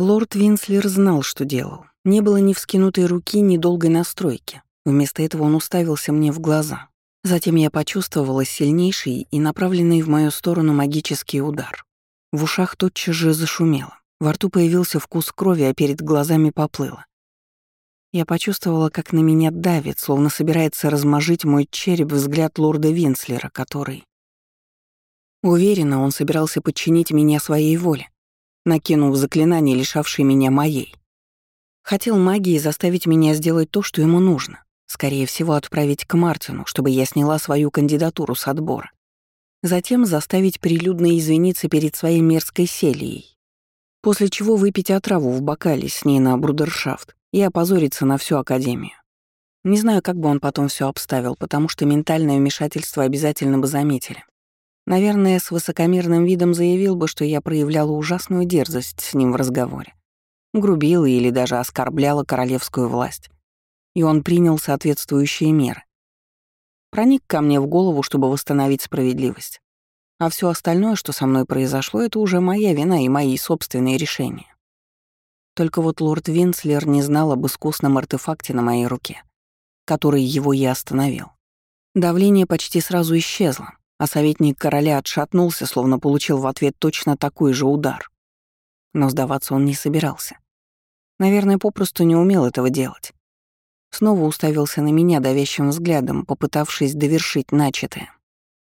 Лорд Винслер знал, что делал. Не было ни вскинутой руки, ни долгой настройки. Вместо этого он уставился мне в глаза. Затем я почувствовала сильнейший и направленный в мою сторону магический удар. В ушах тотчас же зашумело. Во рту появился вкус крови, а перед глазами поплыло. Я почувствовала, как на меня давит, словно собирается размажить мой череп взгляд лорда Винслера, который... Уверена, он собирался подчинить меня своей воле, накинув заклинание, лишавшее меня моей. Хотел магией заставить меня сделать то, что ему нужно. Скорее всего, отправить к Мартину, чтобы я сняла свою кандидатуру с отбора. Затем заставить прилюдно извиниться перед своей мерзкой селией. После чего выпить отраву в бокале с ней на брудершафт и опозориться на всю Академию. Не знаю, как бы он потом все обставил, потому что ментальное вмешательство обязательно бы заметили. Наверное, с высокомерным видом заявил бы, что я проявляла ужасную дерзость с ним в разговоре. Грубила или даже оскорбляла королевскую власть и он принял соответствующие меры. Проник ко мне в голову, чтобы восстановить справедливость. А все остальное, что со мной произошло, это уже моя вина и мои собственные решения. Только вот лорд Винслер не знал об искусном артефакте на моей руке, который его и остановил. Давление почти сразу исчезло, а советник короля отшатнулся, словно получил в ответ точно такой же удар. Но сдаваться он не собирался. Наверное, попросту не умел этого делать. Снова уставился на меня давящим взглядом, попытавшись довершить начатое.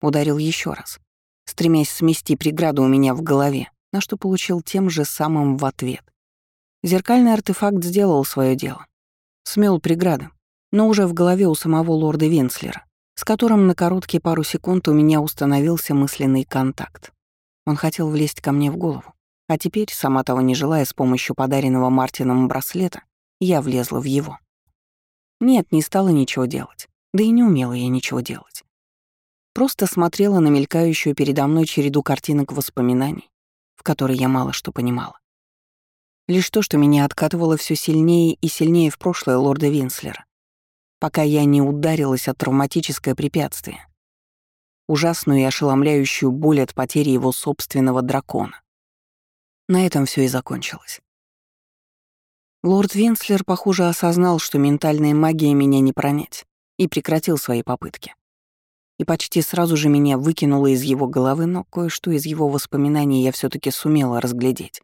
Ударил еще раз, стремясь смести преграду у меня в голове, на что получил тем же самым в ответ. Зеркальный артефакт сделал свое дело. Смел преграды, но уже в голове у самого лорда Винслера, с которым на короткие пару секунд у меня установился мысленный контакт. Он хотел влезть ко мне в голову, а теперь, сама того не желая, с помощью подаренного Мартином браслета, я влезла в его. Нет, не стала ничего делать. Да и не умела я ничего делать. Просто смотрела на мелькающую передо мной череду картинок воспоминаний, в которой я мало что понимала. Лишь то, что меня откатывало все сильнее и сильнее в прошлое лорда Винслера, пока я не ударилась от травматическое препятствие. Ужасную и ошеломляющую боль от потери его собственного дракона. На этом все и закончилось. Лорд Винслер, похоже, осознал, что ментальная магия меня не пронять, и прекратил свои попытки. И почти сразу же меня выкинуло из его головы, но кое-что из его воспоминаний я все таки сумела разглядеть.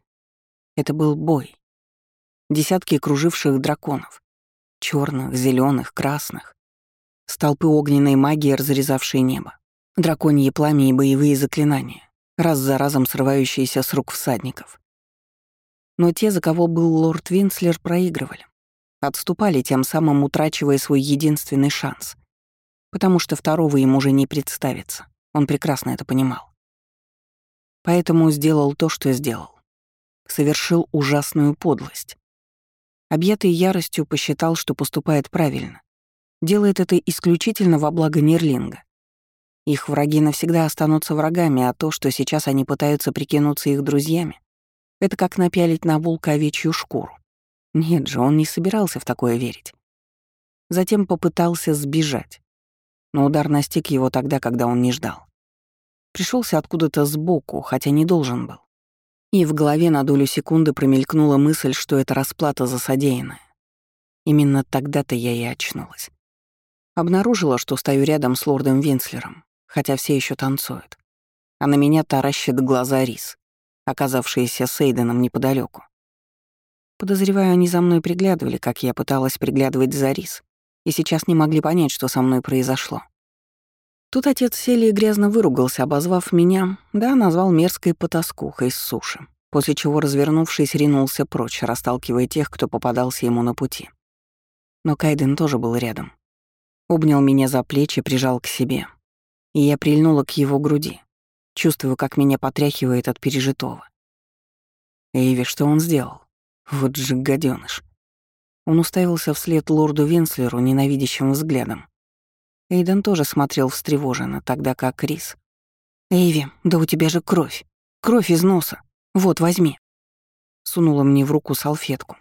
Это был бой. Десятки круживших драконов. Черных, зеленых, красных. Столпы огненной магии, разрезавшие небо. Драконьи пламя и боевые заклинания, раз за разом срывающиеся с рук всадников. Но те, за кого был лорд Винслер, проигрывали. Отступали, тем самым утрачивая свой единственный шанс. Потому что второго им уже не представится. Он прекрасно это понимал. Поэтому сделал то, что сделал. Совершил ужасную подлость. Объятый яростью посчитал, что поступает правильно. Делает это исключительно во благо Нерлинга. Их враги навсегда останутся врагами, а то, что сейчас они пытаются прикинуться их друзьями, это как напялить на волка овечью шкуру. Нет же, он не собирался в такое верить. Затем попытался сбежать. Но удар настиг его тогда, когда он не ждал. Пришелся откуда-то сбоку, хотя не должен был. И в голове на долю секунды промелькнула мысль, что это расплата за содеянное. Именно тогда-то я и очнулась. Обнаружила, что стою рядом с лордом Винслером, хотя все еще танцуют. А на меня таращит глаза Рис оказавшиеся с Эйденом неподалеку. Подозреваю, они за мной приглядывали, как я пыталась приглядывать за Рис, и сейчас не могли понять, что со мной произошло. Тут отец Селии грязно выругался, обозвав меня, да, назвал мерзкой потаскухой с суши, после чего, развернувшись, ринулся прочь, расталкивая тех, кто попадался ему на пути. Но Кайден тоже был рядом. Обнял меня за плечи, прижал к себе. И я прильнула к его груди, Чувствую, как меня потряхивает от пережитого. Эйви, что он сделал? Вот же гаденыш. Он уставился вслед лорду Винслеру ненавидящим взглядом. Эйден тоже смотрел встревоженно, тогда как Крис. «Эйви, да у тебя же кровь. Кровь из носа. Вот, возьми». Сунула мне в руку салфетку.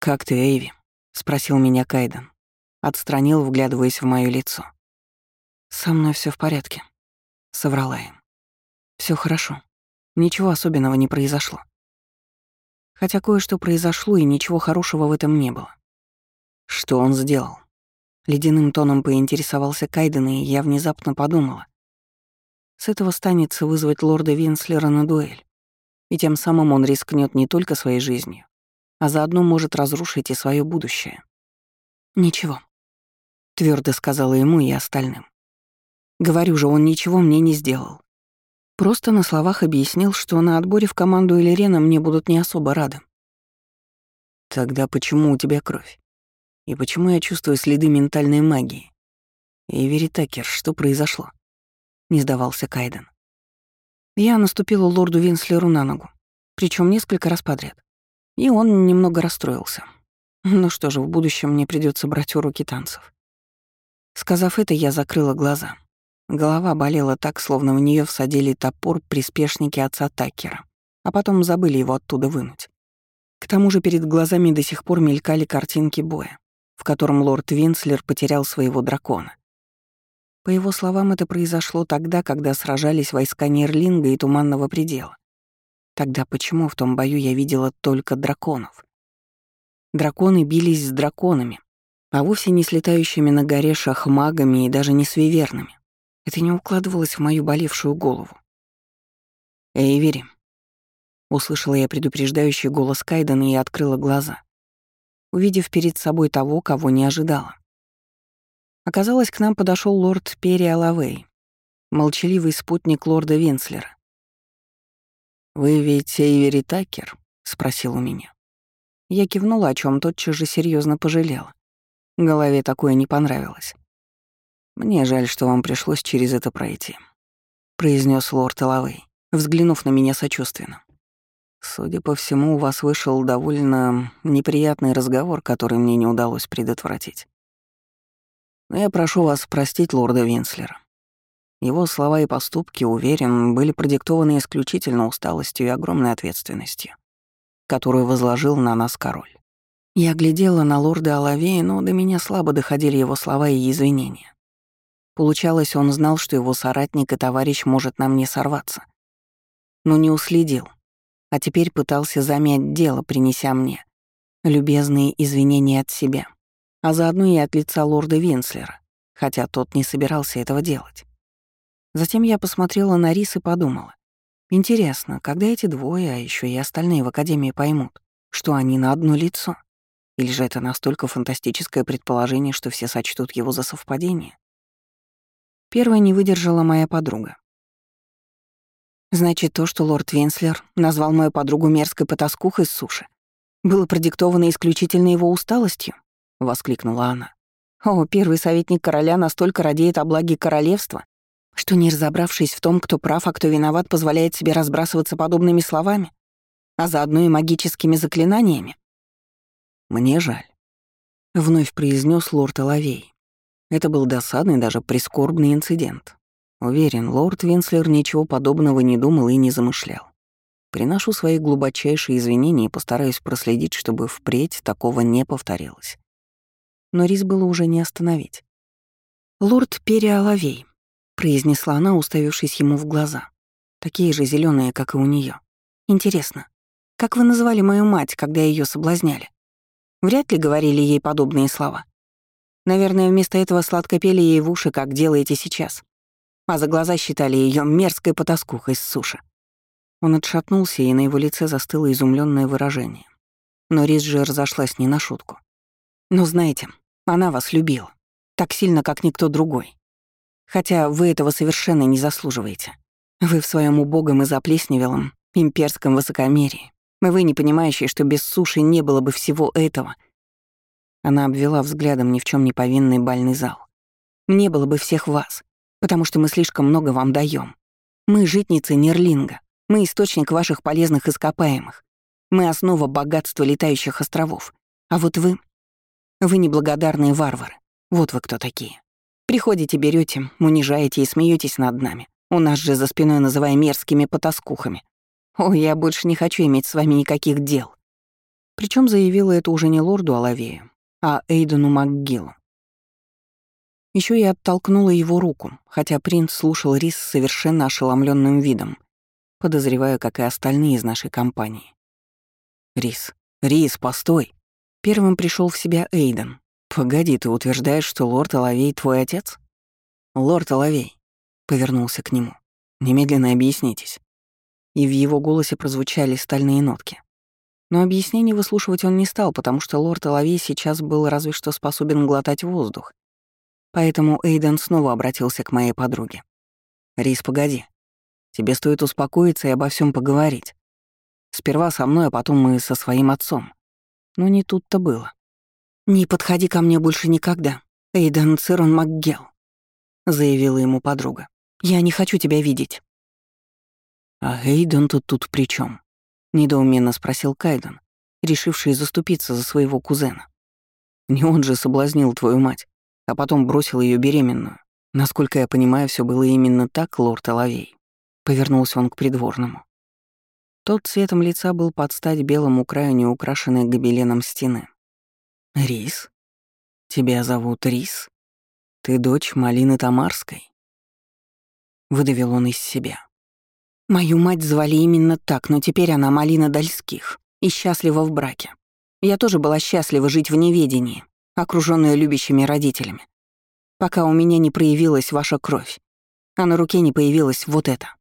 «Как ты, Эйви?» — спросил меня Кайден. Отстранил, вглядываясь в моё лицо. «Со мной все в порядке», — соврала им. Все хорошо. Ничего особенного не произошло. Хотя кое-что произошло, и ничего хорошего в этом не было. Что он сделал? Ледяным тоном поинтересовался Кайден, и я внезапно подумала. С этого станется вызвать лорда Винслера на дуэль. И тем самым он рискнет не только своей жизнью, а заодно может разрушить и свое будущее. «Ничего», — твердо сказала ему и остальным. «Говорю же, он ничего мне не сделал. Просто на словах объяснил, что на отборе в команду Элирена мне будут не особо рады. Тогда почему у тебя кровь? И почему я чувствую следы ментальной магии? Эвери Такер, что произошло? Не сдавался Кайден. Я наступила лорду Винслеру на ногу, причем несколько раз подряд. И он немного расстроился. Ну что же, в будущем мне придется брать уроки танцев. Сказав это, я закрыла глаза. Голова болела так, словно в нее всадили топор приспешники отца Такера, а потом забыли его оттуда вынуть. К тому же перед глазами до сих пор мелькали картинки боя в котором лорд Винслер потерял своего дракона. По его словам, это произошло тогда, когда сражались войска Нерлинга и Туманного предела. Тогда почему в том бою я видела только драконов? Драконы бились с драконами, а вовсе не с летающими на горе шахмагами и даже не с вивернами. Это не укладывалось в мою болевшую голову. «Эйвери», — услышала я предупреждающий голос Кайдена и открыла глаза увидев перед собой того, кого не ожидала. Оказалось, к нам подошел лорд Перри Алавей, молчаливый спутник лорда Винслера. «Вы ведь Эйвери Такер?» — спросил у меня. Я кивнула, о чем тотчас же серьезно пожалела. Голове такое не понравилось. «Мне жаль, что вам пришлось через это пройти», — произнес лорд Алавей, взглянув на меня сочувственно. Судя по всему, у вас вышел довольно неприятный разговор, который мне не удалось предотвратить. Но я прошу вас простить лорда Винслера. Его слова и поступки, уверен, были продиктованы исключительно усталостью и огромной ответственностью, которую возложил на нас король. Я глядела на лорда Алавея, но до меня слабо доходили его слова и извинения. Получалось, он знал, что его соратник и товарищ может на мне сорваться. Но не уследил, а теперь пытался замять дело, принеся мне любезные извинения от себя, а заодно и от лица лорда Винслера, хотя тот не собирался этого делать. Затем я посмотрела на Рис и подумала. Интересно, когда эти двое, а еще и остальные в Академии поймут, что они на одно лицо? Или же это настолько фантастическое предположение, что все сочтут его за совпадение? Первая не выдержала моя подруга. Значит, то, что лорд Венслер назвал мою подругу мерзкой потаскухой с суши, было продиктовано исключительно его усталостью? — воскликнула она. О, первый советник короля настолько радеет о благе королевства, что, не разобравшись в том, кто прав, а кто виноват, позволяет себе разбрасываться подобными словами, а заодно и магическими заклинаниями. «Мне жаль», — вновь произнес лорд Элавей. Это был досадный, даже прискорбный инцидент, Уверен, лорд Винслер ничего подобного не думал и не замышлял. Приношу свои глубочайшие извинения и постараюсь проследить, чтобы впредь такого не повторилось. Но рис было уже не остановить. «Лорд Переоловей», — произнесла она, уставившись ему в глаза. Такие же зеленые, как и у нее. «Интересно, как вы называли мою мать, когда ее соблазняли? Вряд ли говорили ей подобные слова. Наверное, вместо этого сладко пели ей в уши, как делаете сейчас а за глаза считали ее мерзкой потаскухой с суши. Он отшатнулся, и на его лице застыло изумленное выражение. Но Рис же разошлась не на шутку. «Но знаете, она вас любила. Так сильно, как никто другой. Хотя вы этого совершенно не заслуживаете. Вы в своем убогом и заплесневелом имперском высокомерии. Вы не понимающие, что без суши не было бы всего этого. Она обвела взглядом ни в чем не повинный бальный зал. Не было бы всех вас потому что мы слишком много вам даем. Мы житницы Нерлинга, мы источник ваших полезных ископаемых, мы основа богатства летающих островов. А вот вы... Вы неблагодарные варвары. Вот вы кто такие. Приходите, берете, унижаете и смеетесь над нами. У нас же за спиной называя мерзкими потаскухами. Ой, я больше не хочу иметь с вами никаких дел. Причем заявила это уже не лорду Алавею, а Эйдену МакГиллу. Еще я оттолкнула его руку, хотя принц слушал Рис с совершенно ошеломленным видом, подозревая, как и остальные из нашей компании. Рис, Рис, постой. Первым пришел в себя Эйден. Погоди, ты утверждаешь, что лорд Оловей твой отец? Лорд Оловей, повернулся к нему. Немедленно объяснитесь. И в его голосе прозвучали стальные нотки. Но объяснений выслушивать он не стал, потому что лорд Оловей сейчас был разве что способен глотать воздух. Поэтому Эйден снова обратился к моей подруге. «Рис, погоди. Тебе стоит успокоиться и обо всем поговорить. Сперва со мной, а потом мы со своим отцом. Но не тут-то было. «Не подходи ко мне больше никогда, Эйден Цирон МакГелл», — заявила ему подруга. «Я не хочу тебя видеть». «А Эйден тут тут при чем? недоуменно спросил Кайден, решивший заступиться за своего кузена. «Не он же соблазнил твою мать, а потом бросил ее беременную. Насколько я понимаю, все было именно так, лорд Оловей». Повернулся он к придворному. Тот цветом лица был под стать белому краю неукрашенной гобеленом стены. «Рис? Тебя зовут Рис? Ты дочь Малины Тамарской?» Выдавил он из себя. «Мою мать звали именно так, но теперь она Малина Дальских и счастлива в браке. Я тоже была счастлива жить в неведении, окружённая любящими родителями, пока у меня не проявилась ваша кровь, а на руке не появилась вот это».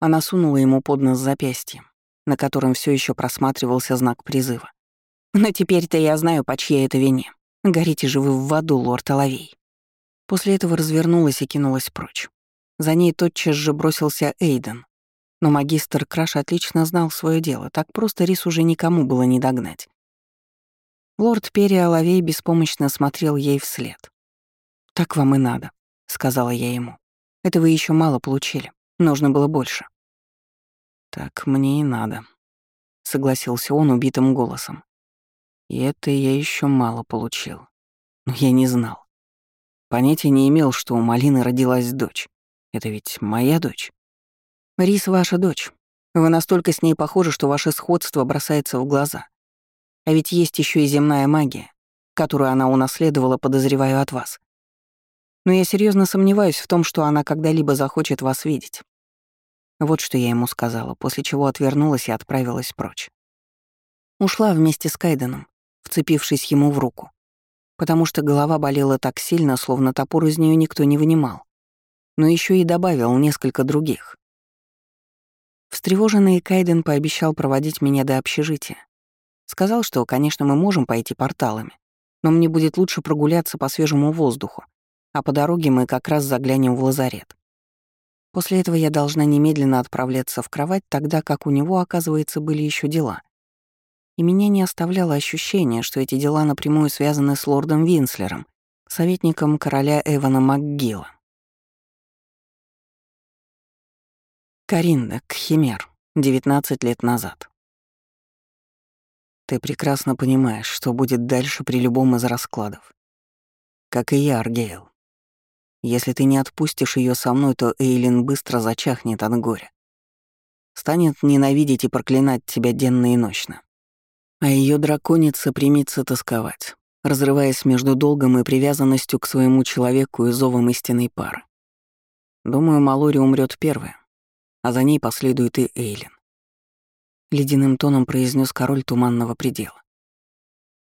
Она сунула ему под нос запястье, на котором все еще просматривался знак призыва. «Но теперь-то я знаю, по чьей это вине. Горите же вы в аду, лорд Оловей». После этого развернулась и кинулась прочь. За ней тотчас же бросился Эйден. Но магистр Краш отлично знал свое дело, так просто рис уже никому было не догнать. Лорд Перри Оловей беспомощно смотрел ей вслед. «Так вам и надо», — сказала я ему. «Это вы еще мало получили. Нужно было больше». «Так мне и надо», — согласился он убитым голосом. «И это я еще мало получил. Но я не знал. Понятия не имел, что у Малины родилась дочь. Это ведь моя дочь». «Рис ваша дочь. Вы настолько с ней похожи, что ваше сходство бросается в глаза. А ведь есть еще и земная магия, которую она унаследовала, подозреваю, от вас. Но я серьезно сомневаюсь в том, что она когда-либо захочет вас видеть. Вот что я ему сказала, после чего отвернулась и отправилась прочь. Ушла вместе с Кайденом, вцепившись ему в руку, потому что голова болела так сильно, словно топор из нее никто не вынимал. Но еще и добавил несколько других. Встревоженный Кайден пообещал проводить меня до общежития. Сказал, что, конечно, мы можем пойти порталами, но мне будет лучше прогуляться по свежему воздуху, а по дороге мы как раз заглянем в лазарет. После этого я должна немедленно отправляться в кровать, тогда как у него, оказывается, были еще дела. И меня не оставляло ощущение, что эти дела напрямую связаны с лордом Винслером, советником короля Эвана МакГилла. Каринда, Кхимер, 19 лет назад. Ты прекрасно понимаешь, что будет дальше при любом из раскладов. Как и я, Аргейл. Если ты не отпустишь ее со мной, то Эйлин быстро зачахнет от горя. Станет ненавидеть и проклинать тебя денно и ночно. А ее драконица примется тосковать, разрываясь между долгом и привязанностью к своему человеку и зовом истинной пары. Думаю, Малори умрет первая, а за ней последует и Эйлин. Ледяным тоном произнес король Туманного предела.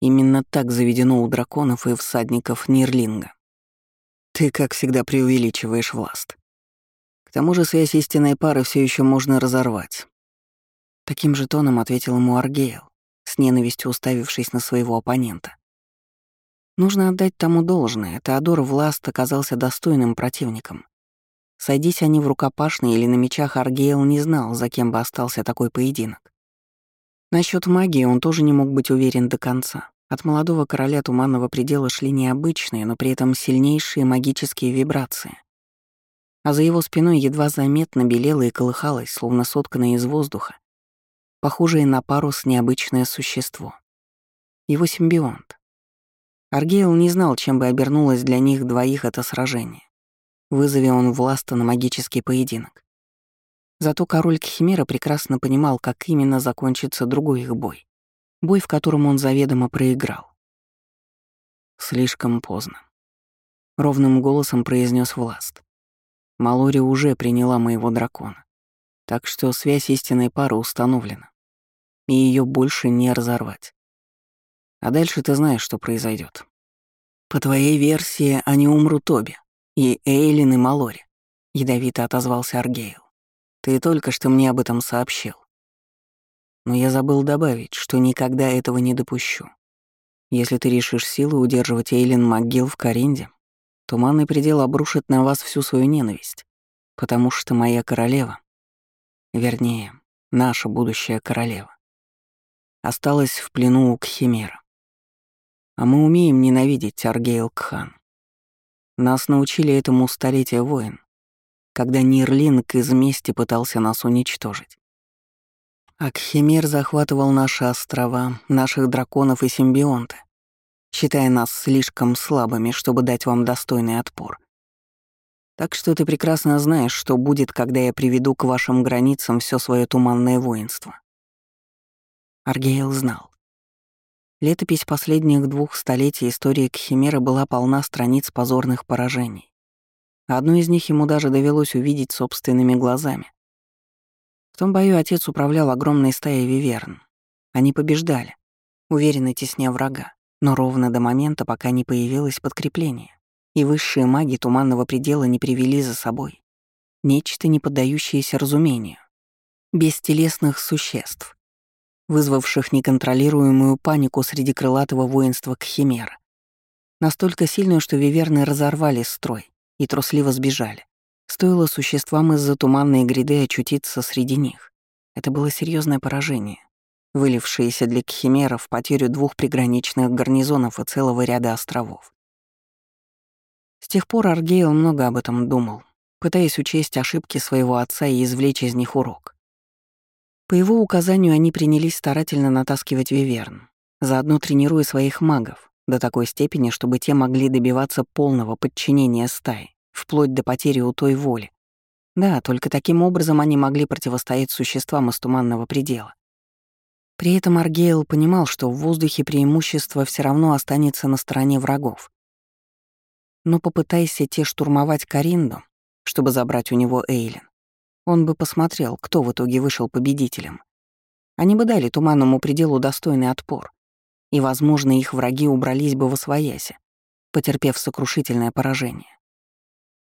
Именно так заведено у драконов и всадников Нирлинга. Ты, как всегда, преувеличиваешь власть. К тому же связь истинной пары все еще можно разорвать. Таким же тоном ответил ему Аргейл, с ненавистью уставившись на своего оппонента. Нужно отдать тому должное, Теодор Власт оказался достойным противником. Сойдись они в рукопашной или на мечах, Аргейл не знал, за кем бы остался такой поединок. Насчет магии он тоже не мог быть уверен до конца. От молодого короля Туманного предела шли необычные, но при этом сильнейшие магические вибрации. А за его спиной едва заметно белело и колыхалось, словно сотканное из воздуха, похожее на парус необычное существо. Его симбионт. Аргейл не знал, чем бы обернулось для них двоих это сражение. Вызови он власта на магический поединок. Зато король Кхимера прекрасно понимал, как именно закончится другой их бой бой, в котором он заведомо проиграл. Слишком поздно. Ровным голосом произнес Власт. Малори уже приняла моего дракона, так что связь истинной пары установлена. и ее больше не разорвать. А дальше ты знаешь, что произойдет. По твоей версии, они умрут обе, и Эйлин, и Малори, ядовито отозвался Аргейл. Ты только что мне об этом сообщил. Но я забыл добавить, что никогда этого не допущу. Если ты решишь силой удерживать Эйлин МакГилл в Каринде, туманный предел обрушит на вас всю свою ненависть, потому что моя королева, вернее, наша будущая королева, осталась в плену у Кхимера. А мы умеем ненавидеть Аргейл Кхан. Нас научили этому столетия воин, когда Нирлинг из мести пытался нас уничтожить. Акхимер захватывал наши острова, наших драконов и симбионты, считая нас слишком слабыми, чтобы дать вам достойный отпор. Так что ты прекрасно знаешь, что будет, когда я приведу к вашим границам все свое туманное воинство. Аргейл знал. Летопись последних двух столетий истории Кхимера была полна страниц позорных поражений. Одну из них ему даже довелось увидеть собственными глазами. В том бою отец управлял огромной стаей виверн. Они побеждали, уверенно тесня врага, но ровно до момента, пока не появилось подкрепление, и высшие маги Туманного Предела не привели за собой нечто, не поддающееся разумению, бестелесных существ, вызвавших неконтролируемую панику среди крылатого воинства Кхимера, настолько сильную, что виверны разорвали строй и трусливо сбежали. Стоило существам из-за туманной гряды очутиться среди них. Это было серьезное поражение, вылившееся для Кхимера в потерю двух приграничных гарнизонов и целого ряда островов. С тех пор Аргейл много об этом думал, пытаясь учесть ошибки своего отца и извлечь из них урок. По его указанию они принялись старательно натаскивать Виверн, заодно тренируя своих магов до такой степени, чтобы те могли добиваться полного подчинения стаи вплоть до потери у той воли. Да, только таким образом они могли противостоять существам из туманного предела. При этом Аргейл понимал, что в воздухе преимущество все равно останется на стороне врагов. Но попытайся те штурмовать Каринду, чтобы забрать у него Эйлин, он бы посмотрел, кто в итоге вышел победителем. Они бы дали туманному пределу достойный отпор, и, возможно, их враги убрались бы во своясе, потерпев сокрушительное поражение.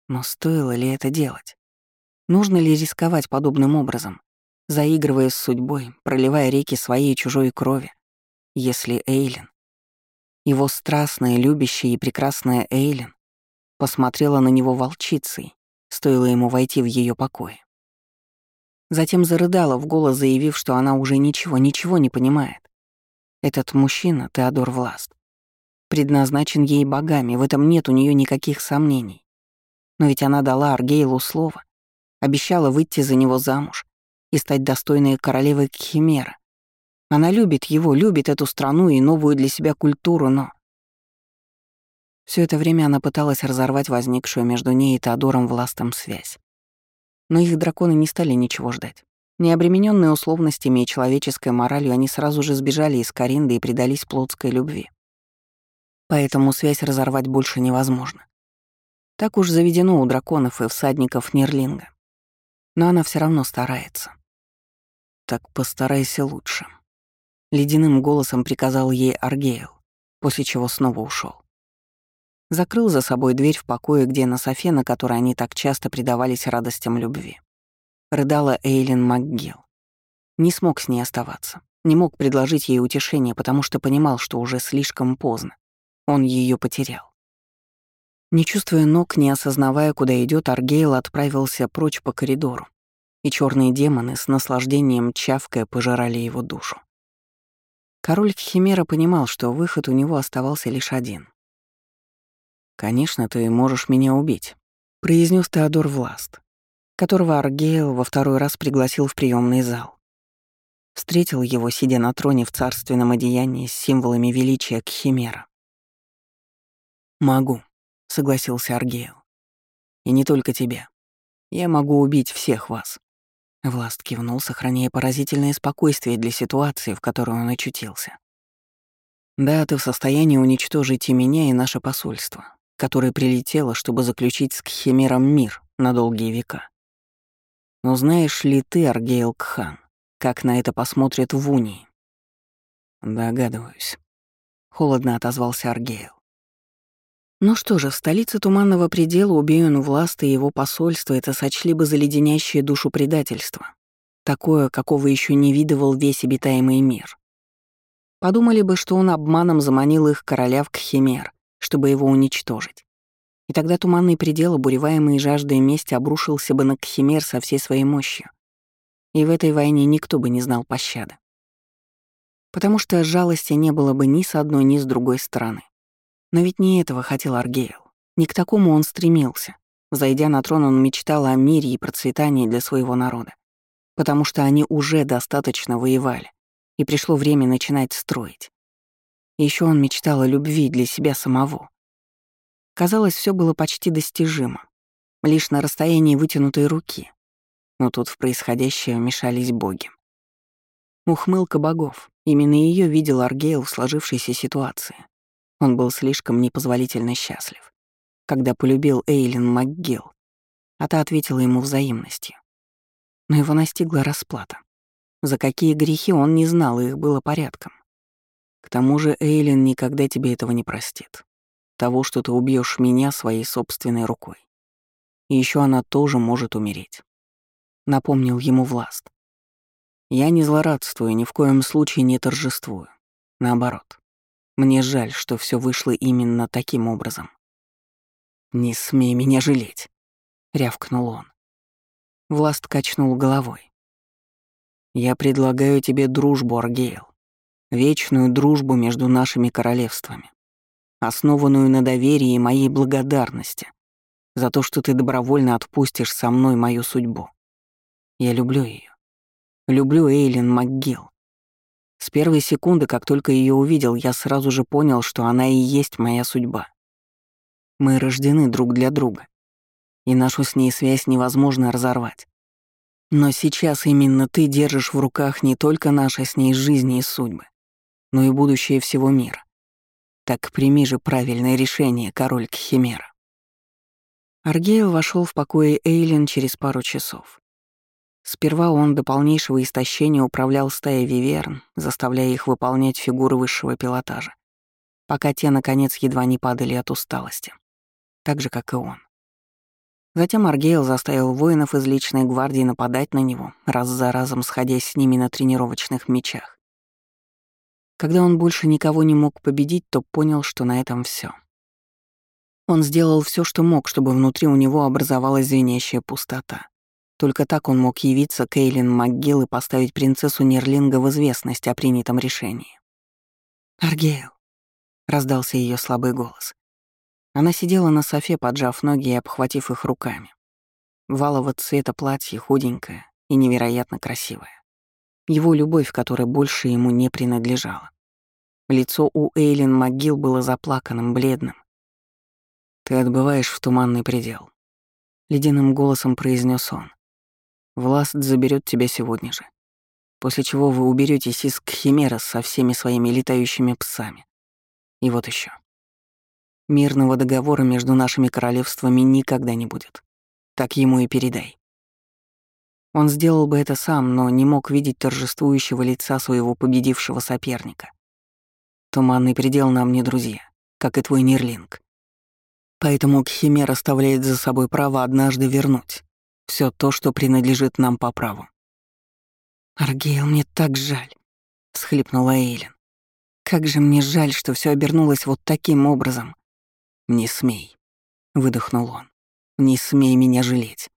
Но стоило ли это делать? Нужно ли рисковать подобным образом, заигрывая с судьбой, проливая реки своей и чужой крови, если Эйлин, его страстная, любящая и прекрасная Эйлин, посмотрела на него волчицей, стоило ему войти в ее покой. Затем зарыдала в голос, заявив, что она уже ничего, ничего не понимает. Этот мужчина, Теодор Власт, предназначен ей богами, в этом нет у нее никаких сомнений. Но ведь она дала Аргейлу слово, обещала выйти за него замуж и стать достойной королевой Кхимера. Она любит его, любит эту страну и новую для себя культуру, но... Все это время она пыталась разорвать возникшую между ней и Теодором властом связь. Но их драконы не стали ничего ждать. Не обремененные условностями и человеческой моралью, они сразу же сбежали из Каринды и предались плотской любви. Поэтому связь разорвать больше невозможно. Так уж заведено у драконов и всадников Нерлинга. Но она все равно старается. Так постарайся лучше. Ледяным голосом приказал ей Аргейл, после чего снова ушел. Закрыл за собой дверь в покое, где на софе, на которой они так часто предавались радостям любви. Рыдала Эйлин МакГилл. Не смог с ней оставаться. Не мог предложить ей утешение, потому что понимал, что уже слишком поздно. Он ее потерял. Не чувствуя ног, не осознавая, куда идет, Аргейл отправился прочь по коридору, и черные демоны с наслаждением чавкая пожирали его душу. Король Химера понимал, что выход у него оставался лишь один. «Конечно, ты можешь меня убить», — произнес Теодор Власт, которого Аргейл во второй раз пригласил в приемный зал. Встретил его, сидя на троне в царственном одеянии с символами величия Кхимера. «Могу», согласился Аргейл. «И не только тебя. Я могу убить всех вас». Власт кивнул, сохраняя поразительное спокойствие для ситуации, в которой он очутился. «Да, ты в состоянии уничтожить и меня, и наше посольство, которое прилетело, чтобы заключить с Кхимером мир на долгие века. Но знаешь ли ты, Аргейл Кхан, как на это посмотрят в Унии, Догадываюсь. Холодно отозвался Аргейл. Ну что же, в столице Туманного предела убей он власть и его посольство это сочли бы за леденящее душу предательство. Такое, какого еще не видывал весь обитаемый мир. Подумали бы, что он обманом заманил их короля в Кхимер, чтобы его уничтожить. И тогда туманный предел, обуреваемый жаждой мести, обрушился бы на Кхимер со всей своей мощью. И в этой войне никто бы не знал пощады. Потому что жалости не было бы ни с одной, ни с другой стороны. Но ведь не этого хотел Аргейл. Не к такому он стремился. Зайдя на трон, он мечтал о мире и процветании для своего народа. Потому что они уже достаточно воевали, и пришло время начинать строить. Еще он мечтал о любви для себя самого. Казалось, все было почти достижимо, лишь на расстоянии вытянутой руки. Но тут в происходящее вмешались боги. Ухмылка богов. Именно ее видел Аргейл в сложившейся ситуации. Он был слишком непозволительно счастлив, когда полюбил Эйлин МакГилл, а та ответила ему взаимностью. Но его настигла расплата. За какие грехи он не знал, их было порядком. К тому же Эйлин никогда тебе этого не простит. Того, что ты убьешь меня своей собственной рукой. И еще она тоже может умереть. Напомнил ему Власт. Я не злорадствую, ни в коем случае не торжествую. Наоборот. Мне жаль, что все вышло именно таким образом. «Не смей меня жалеть», — рявкнул он. Власт качнул головой. «Я предлагаю тебе дружбу, Аргейл. Вечную дружбу между нашими королевствами, основанную на доверии и моей благодарности за то, что ты добровольно отпустишь со мной мою судьбу. Я люблю ее. Люблю Эйлин МакГилл. С первой секунды, как только ее увидел, я сразу же понял, что она и есть моя судьба. Мы рождены друг для друга, и нашу с ней связь невозможно разорвать. Но сейчас именно ты держишь в руках не только наши с ней жизни и судьбы, но и будущее всего мира. Так прими же правильное решение, король Кхимера. Аргейл вошел в покое Эйлин через пару часов. Сперва он до полнейшего истощения управлял стаей виверн, заставляя их выполнять фигуры высшего пилотажа, пока те, наконец, едва не падали от усталости. Так же, как и он. Затем Аргейл заставил воинов из личной гвардии нападать на него, раз за разом сходясь с ними на тренировочных мечах. Когда он больше никого не мог победить, то понял, что на этом все. Он сделал все, что мог, чтобы внутри у него образовалась звенящая пустота. Только так он мог явиться к Эйлин МакГилл и поставить принцессу Нерлинга в известность о принятом решении. «Аргейл», — раздался ее слабый голос. Она сидела на софе, поджав ноги и обхватив их руками. Валого цвета платье, худенькое и невероятно красивое. Его любовь, которая больше ему не принадлежала. Лицо у Эйлин МакГилл было заплаканным, бледным. «Ты отбываешь в туманный предел», — ледяным голосом произнес он. Власт заберет тебя сегодня же. После чего вы уберетесь из Кхимера со всеми своими летающими псами. И вот еще. Мирного договора между нашими королевствами никогда не будет. Так ему и передай. Он сделал бы это сам, но не мог видеть торжествующего лица своего победившего соперника. Туманный предел нам не друзья, как и твой Нирлинг. Поэтому Кхимер оставляет за собой право однажды вернуть все то, что принадлежит нам по праву. «Аргейл, мне так жаль», — всхлипнула Эйлин. «Как же мне жаль, что все обернулось вот таким образом». «Не смей», — выдохнул он. «Не смей меня жалеть».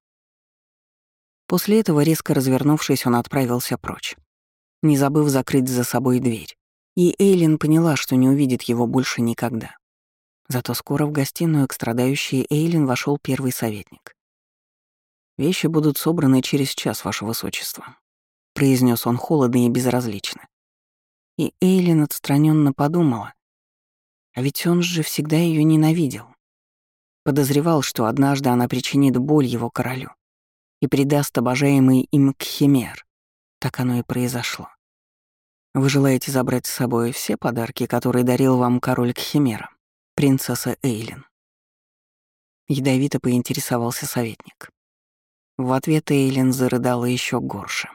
После этого, резко развернувшись, он отправился прочь, не забыв закрыть за собой дверь. И Эйлин поняла, что не увидит его больше никогда. Зато скоро в гостиную к страдающей Эйлин вошел первый советник. «Вещи будут собраны через час, ваше высочество», — произнес он холодно и безразлично. И Эйлин отстраненно подумала, а ведь он же всегда ее ненавидел. Подозревал, что однажды она причинит боль его королю и предаст обожаемый им Кхимер. Так оно и произошло. Вы желаете забрать с собой все подарки, которые дарил вам король Кхимера, принцесса Эйлин? Ядовито поинтересовался советник. В ответ Эйлин зарыдала еще горше.